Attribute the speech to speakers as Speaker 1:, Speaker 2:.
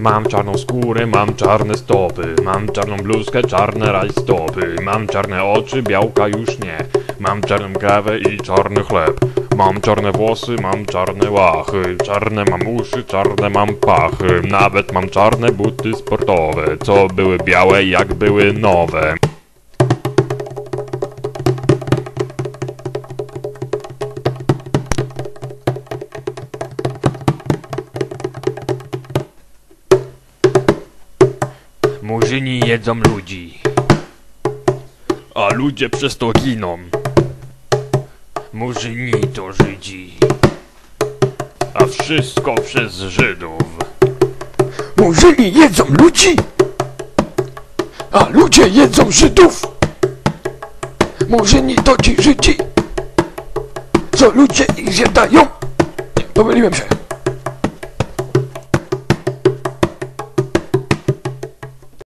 Speaker 1: Mam czarną skórę, mam czarne stopy. Mam czarną bluzkę, czarne rajstopy. Mam czarne oczy, białka już nie. Mam czarną kawę i czarny chleb. Mam czarne włosy, mam czarne łachy. Czarne mam uszy, czarne mam pachy. Nawet mam czarne buty sportowe Co były białe jak były nowe Murzyni jedzą ludzi A ludzie przez to giną Murzyni to Żydzi A wszystko przez Żydów
Speaker 2: Murzyni jedzą ludzi, a ludzie jedzą Żydów. Murzyni to ci Żydzi, co ludzie ich zjadają. Pomyliłem się.